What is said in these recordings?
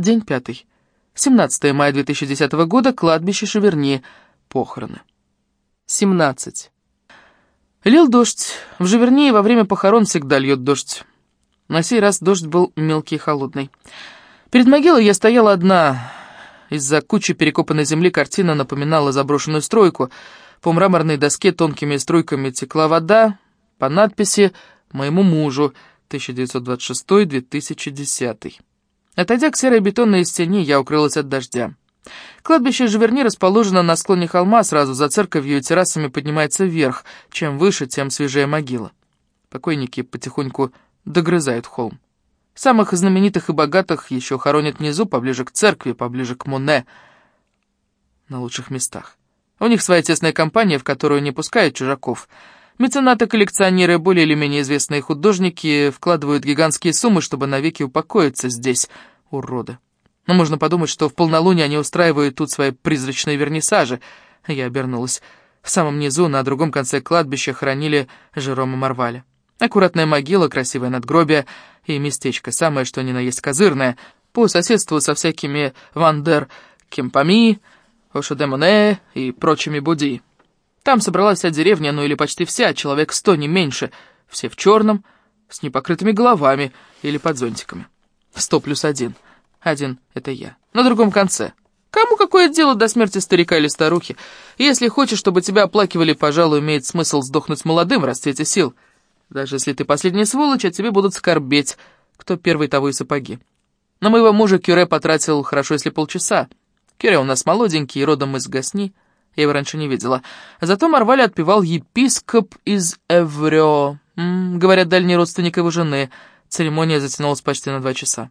День пятый. 17 мая 2010 года, кладбище Шеверни, похороны. 17. Лил дождь. В Живернии во время похорон всегда льет дождь. На сей раз дождь был мелкий и холодный. Перед могилой я стояла одна. Из-за кучи перекопанной земли картина напоминала заброшенную стройку. По мраморной доске тонкими струйками текла вода. По надписи «Моему мужу» 1926-2010. Отойдя к серой бетонной стене, я укрылась от дождя. Кладбище Живерни расположено на склоне холма, сразу за церковью и террасами поднимается вверх. Чем выше, тем свежее могила. Покойники потихоньку догрызают холм. Самых знаменитых и богатых еще хоронят внизу, поближе к церкви, поближе к Моне, на лучших местах. У них своя тесная компания, в которую не пускают чужаков. Меценаты-коллекционеры, более или менее известные художники, вкладывают гигантские суммы, чтобы навеки упокоиться здесь, уроды. Но можно подумать, что в полнолуние они устраивают тут свои призрачные вернисажи. Я обернулась. В самом низу, на другом конце кладбища, хранили Жерома Марваля. Аккуратная могила, красивое надгробие и местечко, самое что ни на есть козырное, по соседству со всякими Вандер Кемпами, Ошедемоне и прочими буди. Там собралась вся деревня, ну или почти вся, человек сто, не меньше, все в черном, с непокрытыми головами или под зонтиками. Сто плюс один — один — это я. На другом конце. Кому какое дело до смерти старика или старухи? Если хочешь, чтобы тебя оплакивали, пожалуй, имеет смысл сдохнуть молодым в расцвете сил. Даже если ты последняя сволочь, а тебе будут скорбеть. Кто первый, того и сапоги. На моего мужа Кюре потратил, хорошо, если полчаса. Кюре у нас молоденький, родом из Гасни. Я его раньше не видела. Зато Марваль отпевал епископ из -м, говорят, дальний родственник его жены. Церемония затянулась почти на два часа.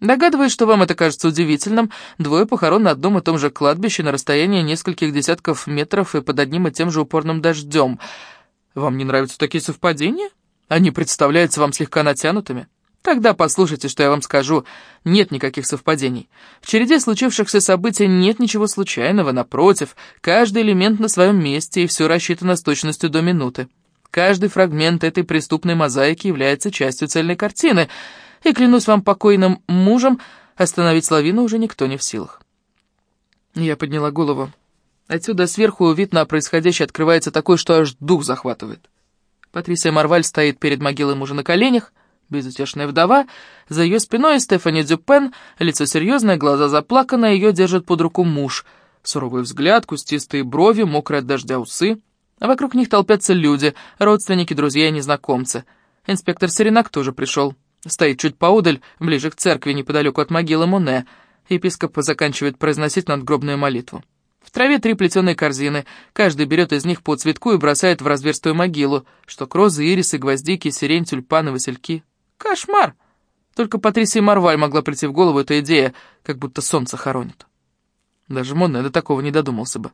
Догадываюсь, что вам это кажется удивительным. Двое похорон на одном и том же кладбище на расстоянии нескольких десятков метров и под одним и тем же упорным дождем. Вам не нравятся такие совпадения? Они представляются вам слегка натянутыми? Тогда послушайте, что я вам скажу. Нет никаких совпадений. В череде случившихся событий нет ничего случайного, напротив. Каждый элемент на своем месте, и все рассчитано с точностью до минуты. Каждый фрагмент этой преступной мозаики является частью цельной картины — и, клянусь вам покойным мужем, остановить лавину уже никто не в силах. Я подняла голову. Отсюда сверху вид на происходящее открывается такой, что аж дух захватывает. Патрисия Марваль стоит перед могилой мужа на коленях, безутешная вдова, за ее спиной Стефани Дюпен, лицо серьезное, глаза заплаканы, ее держит под руку муж. Суровый взгляд, кустистые брови, мокрые от дождя усы. А вокруг них толпятся люди, родственники, друзья и незнакомцы. Инспектор Серенак тоже пришел. Стоит чуть поодаль, ближе к церкви, неподалеку от могилы Моне. Епископ заканчивает произносить надгробную молитву. В траве три плетеные корзины. Каждый берет из них по цветку и бросает в разверстую могилу. Что розы, ирисы, гвоздики, сирень, тюльпаны, васильки. Кошмар! Только Патрисия Марваль могла прийти в голову эта идея, как будто солнце хоронит. Даже Моне до такого не додумался бы.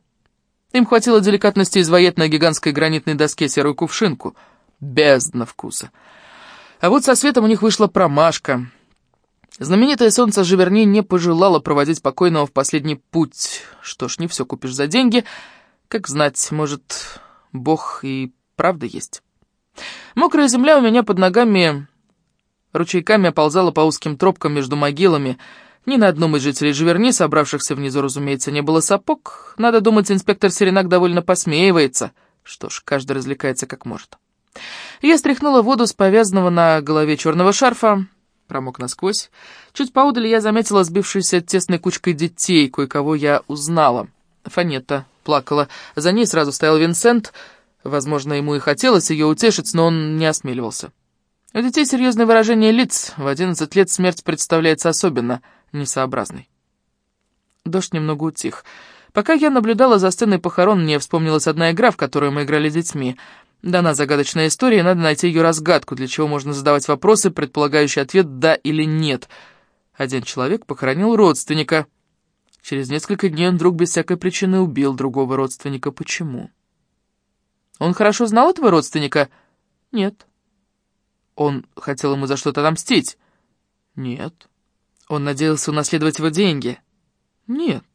Им хватило деликатности изваять на гигантской гранитной доске серую кувшинку. Бездна вкуса. А вот со светом у них вышла промашка. Знаменитое солнце Живерни не пожелало проводить покойного в последний путь. Что ж, не все купишь за деньги. Как знать, может, Бог и правда есть. Мокрая земля у меня под ногами ручейками оползала по узким тропкам между могилами. Ни на одном из жителей Живерни, собравшихся внизу, разумеется, не было сапог. Надо думать, инспектор Серенак довольно посмеивается. Что ж, каждый развлекается как может. Я стряхнула воду с повязанного на голове черного шарфа, промок насквозь. Чуть поодаль я заметила сбившуюся тесной кучкой детей, кое-кого я узнала. Фанетта плакала. За ней сразу стоял Винсент. Возможно, ему и хотелось ее утешить, но он не осмеливался. У детей серьезное выражение лиц. В одиннадцать лет смерть представляется особенно несообразной. Дождь немного утих. Пока я наблюдала за сценой похорон, мне вспомнилась одна игра, в которую мы играли с детьми — Дана загадочная история, надо найти ее разгадку, для чего можно задавать вопросы, предполагающие ответ «да» или «нет». Один человек похоронил родственника. Через несколько дней он вдруг без всякой причины убил другого родственника. Почему? Он хорошо знал этого родственника? Нет. Он хотел ему за что-то отомстить? Нет. Он надеялся унаследовать его деньги? Нет.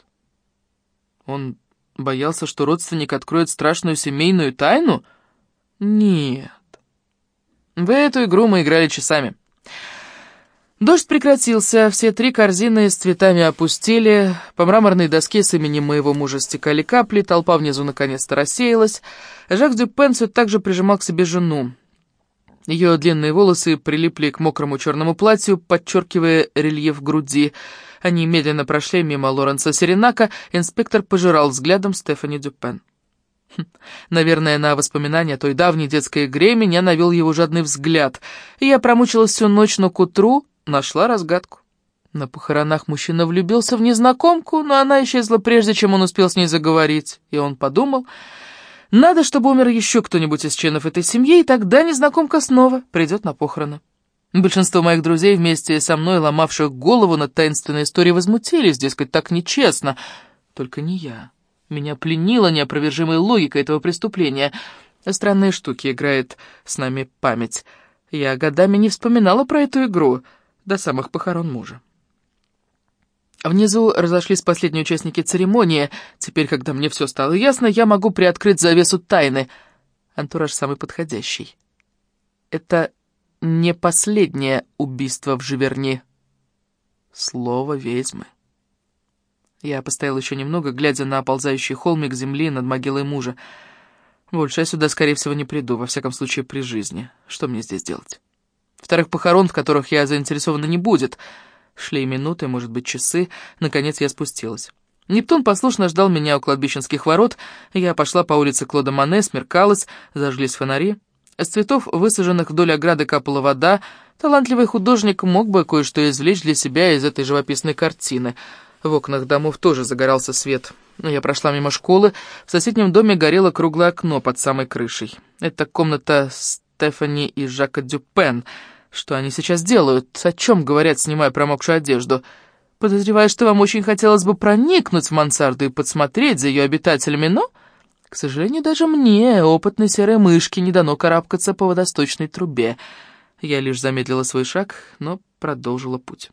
Он боялся, что родственник откроет страшную семейную тайну? Нет. «Нет. В эту игру мы играли часами. Дождь прекратился, все три корзины с цветами опустили, по мраморной доске с именем моего мужа стекали капли, толпа внизу наконец-то рассеялась. Жак Дюпен все так же прижимал к себе жену. Ее длинные волосы прилипли к мокрому черному платью, подчеркивая рельеф груди. Они медленно прошли мимо Лоренса Серенака, инспектор пожирал взглядом Стефани Дюпен. Хм, наверное, на воспоминания той давней детской игре меня навел его жадный взгляд. Я промучилась всю ночь, но к утру нашла разгадку. На похоронах мужчина влюбился в незнакомку, но она исчезла прежде, чем он успел с ней заговорить. И он подумал, надо, чтобы умер еще кто-нибудь из членов этой семьи, и тогда незнакомка снова придет на похороны. Большинство моих друзей вместе со мной, ломавших голову над таинственной историей, возмутились, дескать, так нечестно. Только не я. Меня пленила неопровержимая логика этого преступления. Странные штуки играет с нами память. Я годами не вспоминала про эту игру — до самых похорон мужа. Внизу разошлись последние участники церемонии. Теперь, когда мне все стало ясно, я могу приоткрыть завесу тайны. Антураж самый подходящий. Это не последнее убийство в Живерни. Слово ведьмы. Я постоял еще немного, глядя на оползающий холмик земли над могилой мужа. Больше я сюда, скорее всего, не приду, во всяком случае, при жизни. Что мне здесь делать? Вторых похорон, в которых я заинтересована, не будет. Шли минуты, может быть, часы. Наконец я спустилась. Нептун послушно ждал меня у кладбищенских ворот. Я пошла по улице Клода Мане, смеркалась, зажглись фонари. С цветов, высаженных вдоль ограды, капала вода. Талантливый художник мог бы кое-что извлечь для себя из этой живописной картины. В окнах домов тоже загорался свет. Я прошла мимо школы. В соседнем доме горело круглое окно под самой крышей. Это комната Стефани и Жака Дюпен. Что они сейчас делают? О чем говорят, снимая промокшую одежду? Подозреваю, что вам очень хотелось бы проникнуть в мансарду и подсмотреть за ее обитателями, но, к сожалению, даже мне, опытной серой мышке, не дано карабкаться по водосточной трубе. Я лишь замедлила свой шаг, но продолжила путь.